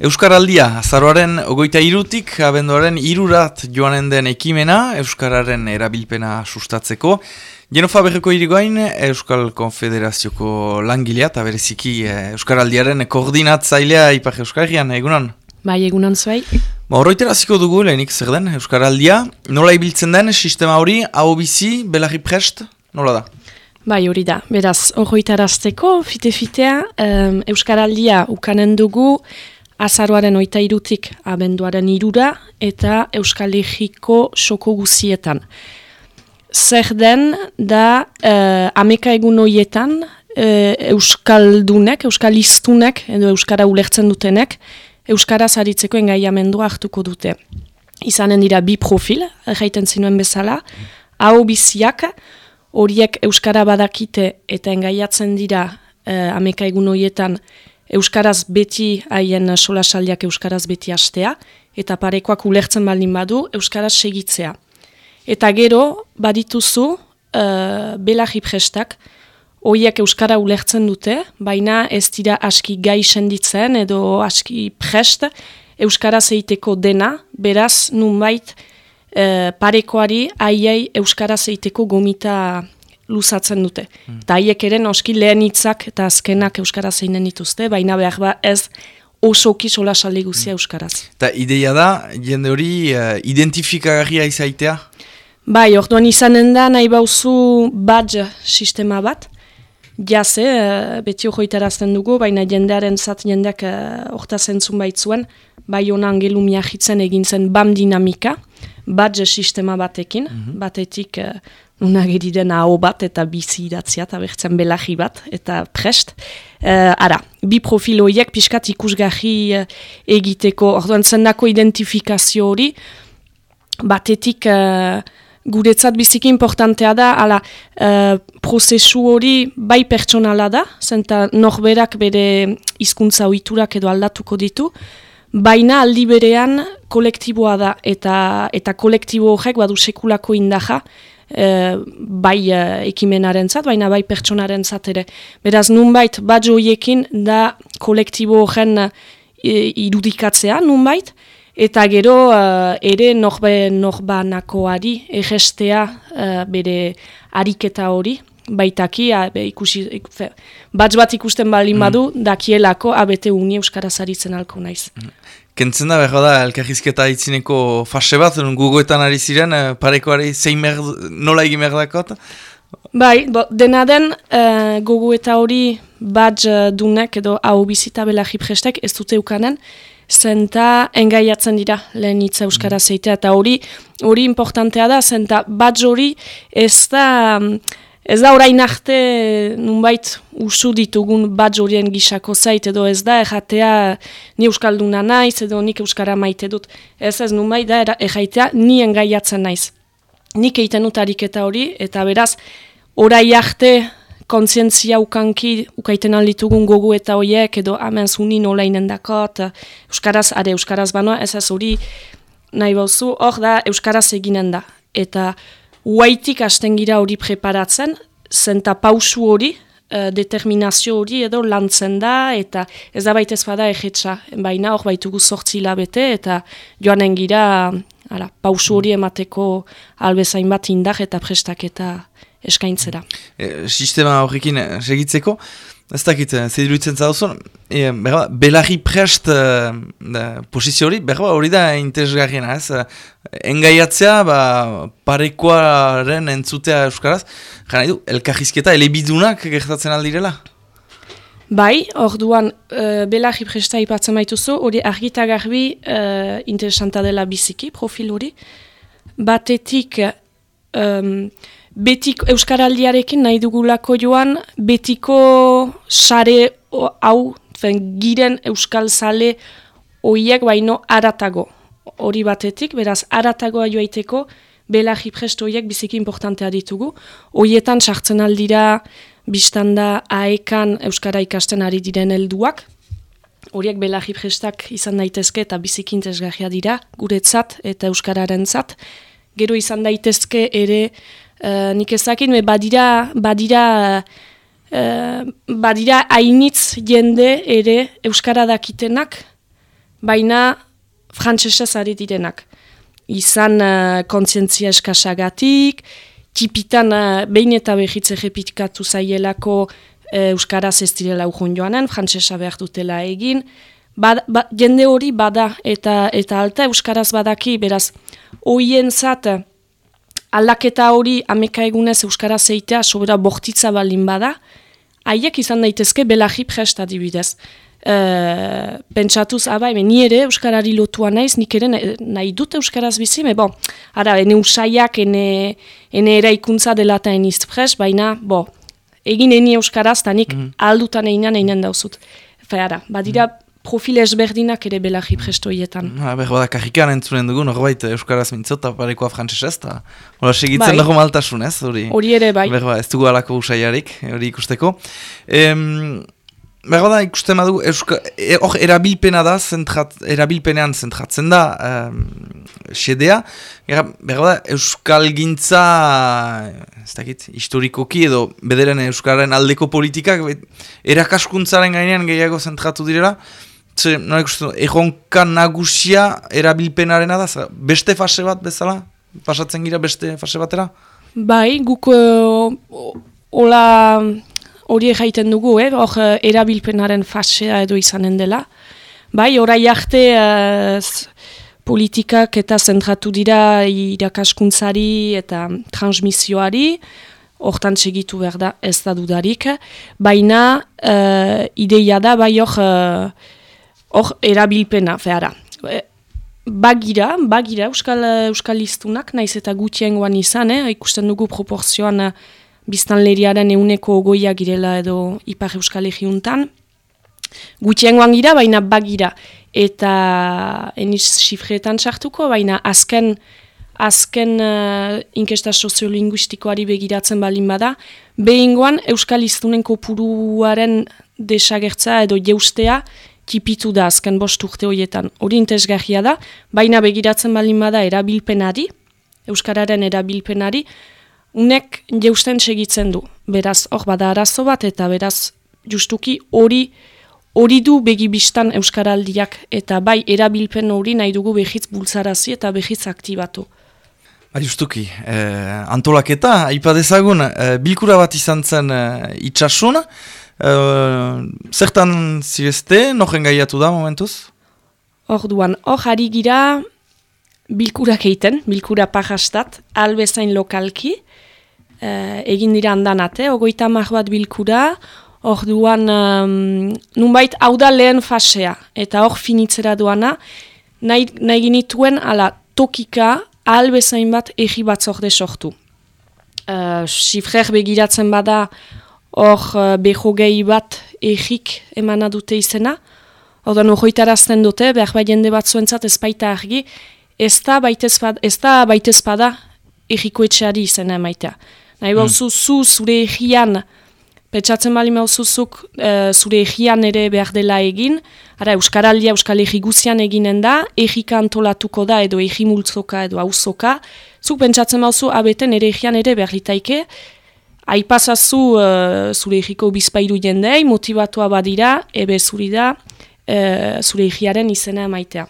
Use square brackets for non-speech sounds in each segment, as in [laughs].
Euskaraldia, azaroaren ogoita irutik, abenduaren irurat joanen den ekimena, Euskararen erabilpena sustatzeko. Genofa berreko irigoain, Euskal Konfederazioko langilea, eta bereziki eh, Euskaraldiaren koordinatzailea Ipar Euskarrian, egunan? Bai, egunan zuai. Ba, horreiteraziko dugu, lehenik zer den, Euskaraldia. Nola ibiltzen den, sistema hori, hau bizi, belarri prest, nola da? Bai, hori da. Beraz, horretarazteko, fite-fitea, um, Euskaraldia ukanen dugu, azaroaren oita irutik abenduaren irura eta Euskal Herriko soko guzietan. Zer den da uh, ameka egun horietan uh, Euskaldunek, Euskalistunek edo Euskara ulertzen dutenek Euskara zaritzeko engaiamendua hartuko dute. Izanen dira bi profil, erraiten zinuen bezala, hau biziak horiek Euskara badakite eta engaiatzen dira uh, ameka egun horietan Euskaraz beti haien solasaldiak Euskaraz beti astea, eta parekoak ulertzen baldin badu Euskaraz segitzea. Eta gero, badituzu, uh, belarri prestak, Oiek Euskara ulertzen dute, baina ez dira aski gai senditzen edo aski prest Euskara zeiteko dena, beraz, nunbait uh, parekoari aiei Euskara zeiteko gomita luzatzen dute. Hmm. Eta haiek ere noski lehen hitzak eta azkenak euskaraz zeinen dituzte, baina behar ba ez oso kisola saldi guzia hmm. euskaraz. Eta ideia da, jende hori uh, identifikagarria izaitea? Bai, orduan izanen da nahi bauzu badge sistema bat, jaze, uh, beti hori dugu, baina jendearen zat jendeak uh, zentzun baitzuen, bai honan gelu miahitzen egin zen BAM dinamika, badge sistema batekin, mm batetik unageri den hau bat eta bizi idatzia eta bertzen belaji bat eta prest. Uh, ara, bi profil horiek pixkat ikusgarri uh, egiteko, orduan zendako identifikazio hori, batetik uh, guretzat biziki importantea da, ala, uh, prozesu hori bai pertsonala da, zenta norberak bere hizkuntza oiturak edo aldatuko ditu, baina aldi berean kolektiboa da, eta, eta kolektibo horrek badu sekulako indaja, e, bai e, ekimenaren zat, baina bai pertsonaren zat ere. Beraz, nunbait, bat joiekin da kolektibo horren e, irudikatzea, nunbait, eta gero ere norbe, norbanakoari egestea bere ariketa hori, baitaki, be, ikusi, bat bat ikusten baldin mm. badu, dakielako abete uni euskaraz aritzen alko naiz. Mm. Kentzen da behar da, elkarrizketa itzineko fase bat, gugoetan ari ziren, eh, parekoari zein mer, nola egin behar? Bai, bo, dena den uh, gogoeta hori badz dunek edo hau bizita bela jiprestek ez dute ukanen, zenta engaiatzen dira lehen itza euskara mm. zeitea, eta hori hori importantea da, zenta badz hori ez da... Ez da orain arte nunbait usu ditugun bat jorien gisako zait edo ez da erratea ni euskalduna naiz edo nik euskara maite dut. Ez ez nunbait da erraitea ni engaiatzen naiz. Nik eiten utariketa hori eta beraz orai arte kontzientzia ukanki ukaiten alditugun gogu eta hoiek edo amen zuni nola inendakot euskaraz, are euskaraz banoa ez ez hori nahi bauzu hor da euskaraz eginen da. Eta Uaitik hasten gira hori preparatzen, zenta pausu hori, uh, determinazio hori edo lantzen da, eta ez da baita ezpada egetsa, baina hor baitugu sortzi labete, eta joanen gira ara, pausu hori emateko albezain bat indar eta prestaketa eskaintzera. E, sistema horrekin segitzeko, Ez dakit, zer dutzen zauzun, e, belarri prest uh, posizio hori, berba hori da interesgarriena, ez? Engaiatzea, ba, parekoaren entzutea euskaraz, jana du, elkahizketa, elebidunak gertatzen aldirela? Bai, orduan uh, belarri presta ipatzen baituzu, hori argita garbi uh, interesanta dela biziki, profil hori. Batetik, um, betik euskaraldiarekin nahi dugulako joan betiko sare hau fen, giren euskal zale oiek baino aratago hori batetik, beraz aratagoa joaiteko bela jipresto oiek biziki importantea ditugu. Hoietan sartzen aldira biztanda aekan euskara ikasten ari diren helduak. Horiek bela jiprestak izan daitezke eta biziki interesgarria dira guretzat eta euskararen zat gero izan daitezke ere Uh, nik ezakin, badira, badira, uh, badira hainitz jende ere Euskara dakitenak, baina frantsesez ari direnak. Izan uh, kontzientzia eskasagatik, tipitan uh, behin eta behitze repitkatu zaielako uh, Euskaraz ez direla urgun joanen, frantsesa behar dutela egin, ba, jende hori bada eta eta alta Euskaraz badaki, beraz, hoien zat, aldaketa hori ameka egunez Euskaraz eitea sobera bortitza balin bada, haiek izan daitezke belagi prest adibidez. Uh, pentsatuz, aba, ni ere Euskarari lotua naiz, nik ere nahi dut Euskaraz bizi, me, bo, ara, ene usaiak, ene, ene eraikuntza dela eta eniz prest, baina, bo, egin eni Euskaraz, eta nik mm -hmm. aldutan einan einen dauzut. Fera, badira, mm profil ezberdinak ere belagi prestoietan. Ha, behar bada, kajikan entzunen dugu, norbait Euskaraz mintzota parekoa frantzes ez, eta hori segitzen bai. dago maltasun ez, hori. Hori ere bai. Behar bada, ez dugu alako usaiarik, hori ikusteko. Em, behar bada, ikusten badu, e, hor e, erabilpena da, zentrat, erabilpenean zentratzen da, um, xedea, behar bada, Euskal gintza, ez dakit, historikoki edo bederen Euskararen aldeko politikak, erakaskuntzaren gainean gehiago zentratu direla, Zer, nola ikusten, erronka nagusia erabilpenarena da, beste fase bat bezala? Pasatzen gira beste fase batera? Bai, guk uh, hola hori jaiten dugu, eh? hor uh, erabilpenaren fasea edo izanen dela. Bai, orai arte uh, politikak eta zentratu dira irakaskuntzari eta transmisioari, hortan segitu behar da ez da dudarik, baina uh, ideia da bai hor hor erabilpena, fehara. E, bagira, bagira euskal, euskal iztunak, naiz eta gutiengoan izan, eh? ikusten dugu proporzioan eh, biztan leriaren euneko goia girela edo ipar euskal egiuntan. Gutiengoan gira, baina bagira. Eta eniz sifreetan sartuko, baina azken azken uh, inkesta soziolinguistikoari begiratzen balin bada, behingoan euskal iztunen kopuruaren desagertza edo jeustea tipitu da azken bost urte horietan hori intezgarria da, baina begiratzen balin bada erabilpenari, Euskararen erabilpenari, unek jeusten segitzen du. Beraz, hor bada arazo bat eta beraz justuki hori hori du begibistan Euskaraldiak eta bai erabilpen hori nahi dugu behitz bultzarazi eta behitz aktibatu. Ba, justuki, eh, antolaketa, ipadezagun, eh, bilkura bat izan zen eh, itxasuna, Uh, zertan zirezte, noren gaiatu da momentuz? Orduan, hor ari gira bilkurak egiten, bilkura pahastat, albezain lokalki, uh, egin dira handanate, ogoita bat bilkura, orduan, um, nunbait hau da lehen fasea, eta hor finitzera duana, nahi, nahi ginituen ala tokika albezain bat egi batzorde sortu. Uh, Sifrer begiratzen bada, hor uh, beho gehi bat egik emana dute izena. Odan horretarazten dute, behar bai jende bat zuentzat ez baita argi, ez da baitez bada egiko etxeari izena emaitea. Nahi mm. zu zure egian, petxatzen bali mauzuzuk uh, zure egian ere behar dela egin, ara Euskaraldia Euskal Egi guzian eginen da, egika antolatuko da edo egi multzoka edo auzoka, zuk pentsatzen bauzu abeten ere egian ere behar litaike, Aipazazu uh, zure egiko bizpairu jendei, motivatua badira, ebe zuri da, uh, zure egiaren izena maitea.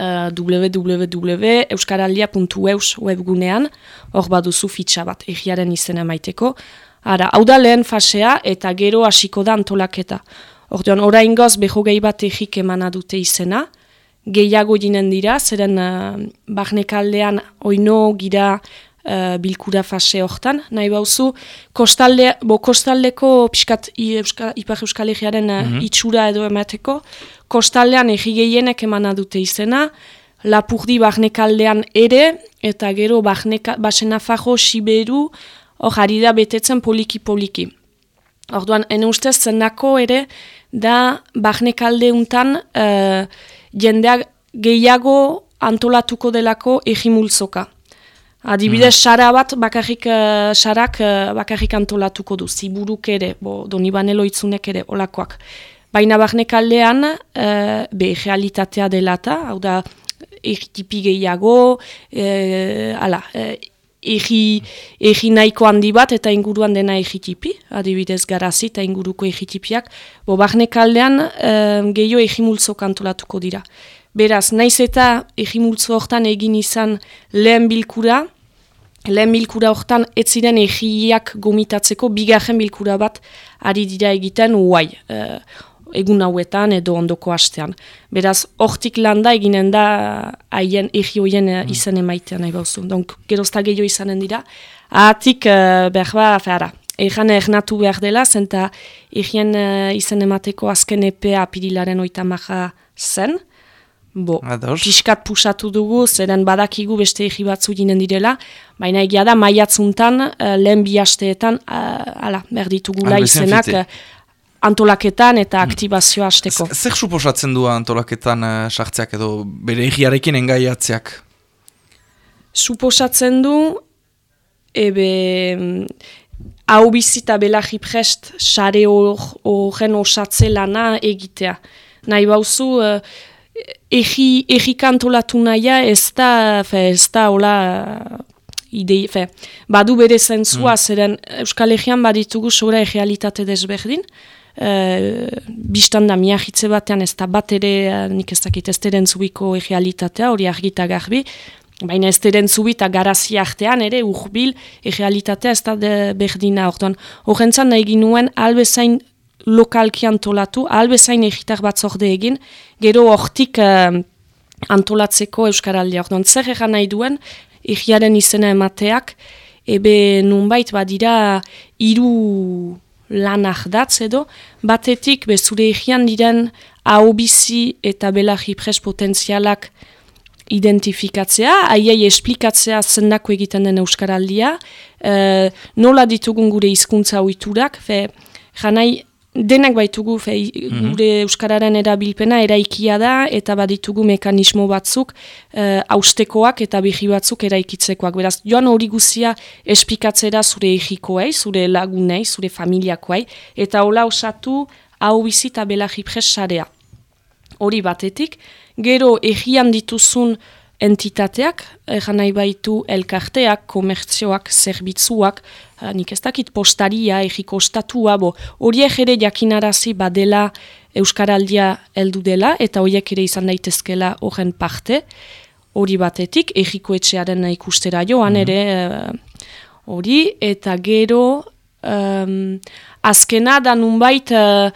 Uh, www.euskaraldia.eus webgunean, hor baduzu fitxa bat egiaren izena maiteko. Ara, hau da lehen fasea eta gero hasiko da antolaketa. Orduan, orain goz beho gehi bat egik emana dute izena, gehiago jinen dira, zeren uh, barnekaldean oino gira uh, bilkura fase hortan, nahi bauzu, kostalde, bo, kostaldeko piskat Euska, Ipar Euskal Egearen uh, mm itxura edo emateko, kostaldean egi gehienek emana dute izena, lapurdi barnekaldean ere, eta gero barneka, basena fajo, siberu, hor ari da betetzen poliki-poliki. Orduan, ene ustez zenako ere, da barnekalde untan uh, jendeak gehiago antolatuko delako egimultzoka. Adibidez, mm. bat bakarrik, uh, sarak uh, bakarrik antolatuko du, ziburuk ere, bo, doni banelo itzunek ere, olakoak. Baina barnek aldean, uh, be, realitatea delata, hau da, ertipi gehiago, uh, ala, uh, egi, egi nahiko handi bat eta inguruan dena egitipi, adibidez garazi eta inguruko egitipiak, bo barnek aldean e, gehiago egimultzo kantolatuko dira. Beraz, naiz eta egimultzo hortan egin izan lehen bilkura, lehen bilkura hortan ez ziren egiak gomitatzeko bigarren bilkura bat ari dira egiten uai. E, egun hauetan edo ondoko hastean. Beraz, hortik landa eginen da haien egi hoien eh, mm. izan emaitea nahi bauzu. Donk, gerozta gehiago izanen dira. Ahatik, uh, behar ba, fehara, egan ernatu behar dela, zenta egien uh, izan emateko azken epea apirilaren oita maja zen. Bo, piskat pusatu dugu, zeren badakigu beste egi batzu ginen direla, baina egia da maiatzuntan, uh, lehen bi hasteetan, uh, ala, berditugula izenak, antolaketan eta hmm. aktibazioa hasteko. Zer suposatzen du antolaketan uh, sartzeak edo bere egiarekin engaiatzeak? Suposatzen du, ebe, hau bizita belaji prest, sare horren osatze lana egitea. Nahi bauzu, uh, egi, egi kantolatu nahia ez da, fe, ez da, hola, idei, fe, badu bere zentzua, mm. zeren Euskal Egean baditugu sobra egialitate desberdin, Uh, Bistan da miahitze batean ez da bat ere, uh, nik ez dakit ez deren zubiko egealitatea, hori argita garbi, baina ez deren zubita garazi artean ere, urbil egealitatea ez da berdina. Horrentzan nahi ginuen, albezain lokalki antolatu, albezain egitar bat zorde egin, gero hortik uh, antolatzeko Euskaraldia. Orduan, zer egan nahi duen, egiaren izena emateak, ebe nunbait badira hiru lanak datz edo, batetik bezure egian diren bizi eta belagi pres potentzialak identifikatzea, aiei esplikatzea zendako egiten den Euskaraldia, e, nola ditugun gure hizkuntza oiturak, fe, janai denak baitugu fe, mhm. gure euskararen erabilpena eraikia da eta baditugu mekanismo batzuk e, austekoak eta bihi batzuk eraikitzekoak. Beraz, joan hori guzia espikatzera zure egikoei, zure lagunei, zure familiakoei, eta hola osatu hau bizita belagi presarea. Hori batetik, gero egian dituzun entitateak, egan nahi baitu elkarteak, komertzioak, zerbitzuak, eh, nik ez dakit postaria, egiko statua, bo, horiek ere jakinarazi badela Euskaraldia heldu dela, eta horiek ere izan daitezkela horren parte, hori batetik, egiko etxearen ikustera joan mhm. ere, eh, hori, eta gero, um, azkena da nunbait, uh,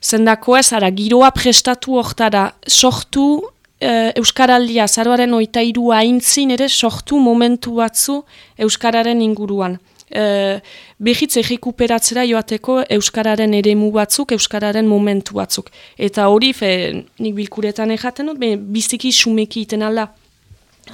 zendako ez, ara, giroa prestatu hortara, sortu, uh, Euskaraldia zaroaren oita irua aintzin ere sortu momentu batzu Euskararen inguruan. Uh, behitz egikuperatzera joateko Euskararen eremu batzuk, Euskararen momentu batzuk. Eta hori, fe, nik bilkuretan egaten dut, biziki sumeki iten alda.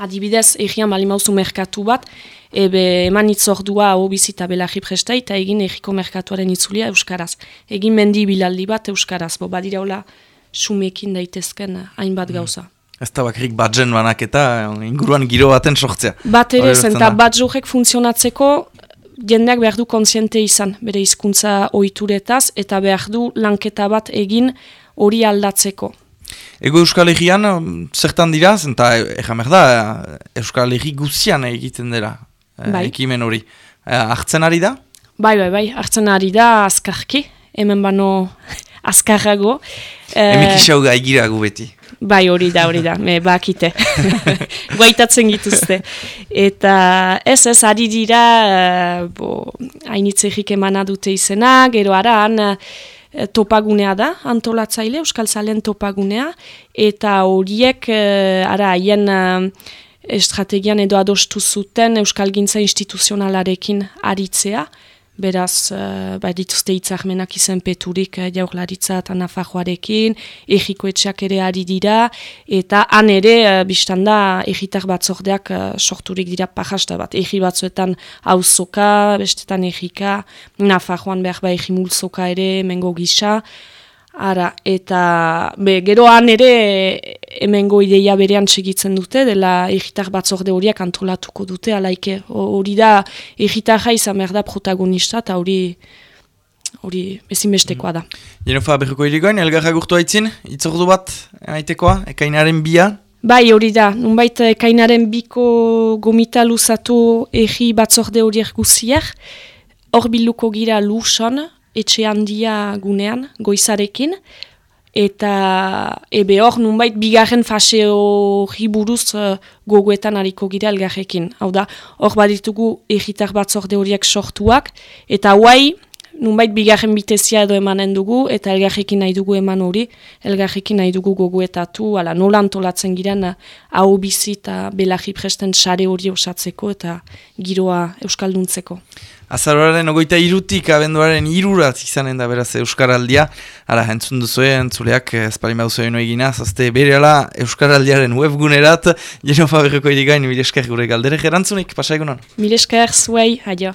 Adibidez, egian bali merkatu bat, ebe eman itzordua hau bizita belagi presta, eta egin egiko merkatuaren itzulia Euskaraz. Egin mendi bilaldi bat Euskaraz, bo badira hola sumekin daitezken hainbat mm. Ez da bakrik batzen banak eta inguruan giro baten sortzea. Bat ere, zenta bat funtzionatzeko jendeak behar du kontziente izan, bere hizkuntza ohituretaz eta behar du lanketa bat egin hori aldatzeko. Ego Euskal Herrian, zertan dira, zenta egan da, Euskal Herri guzian egiten dira, eh, bai. ekimen hori. Eh, hartzen ari da? Bai, bai, bai, hartzen ari da azkarki, hemen bano azkarrago. Hemek isau gaigira gu beti. Bai, hori da, hori da, me bakite. [laughs] Guaitatzen gituzte. Eta ez ez, ari dira, uh, bo, hainitzegik emana dute izena, gero aran, uh, topagunea da, antolatzaile, Euskal Zalen topagunea, eta horiek, ara, haien estrategian edo adostu zuten Euskal Gintza instituzionalarekin aritzea, Beraz, uh, ba, dituzte itzahmenak izan peturik uh, jaurlaritza eta nafajoarekin, egiko etxeak ere ari dira, eta han ere, uh, biztan da, egitar batzordeak uh, sorturik dira pajasta bat. Egi batzuetan hauzoka, bestetan egika, nafajoan behar ba egimulzoka ere, mengo gisa, Ara, eta be, geroan ere hemengo ideia berean segitzen dute, dela egitar batzorde horiak antolatuko dute, alaike hori da egitarra izan behar da protagonista, eta hori hori ezinbestekoa da. Jenofa, berruko irigoen, elgarra gurtu haitzin, itzordu bat, aitekoa, ekainaren bia? Bai, hori da, nunbait kainaren biko gomita luzatu egi batzorde horiek guziak, hor biluko gira luson, etxe handia gunean, goizarekin, eta ebe hor nunbait bigarren fase hori buruz uh, gogoetan hariko gira elgarrekin. Hau da, hor baditugu egitar batzorde horiek sortuak, eta huai, nunbait bigarren bitezia edo emanen dugu, eta elgarrekin nahi dugu eman hori, elgarrekin nahi dugu gogoetatu, ala nola antolatzen giren hau bizi eta belarri presten sare hori osatzeko eta giroa euskalduntzeko. Azaroaren ogoita irutik abenduaren irurat izanen da beraz Euskaraldia. Ara, entzun duzue, entzuleak ezparin behar zuen egina, zazte bere ala Euskaraldiaren webgunerat, jeno fabriko irigain, mire esker gure galdere gerantzunik, pasa egunon? Mire esker zuei, adio.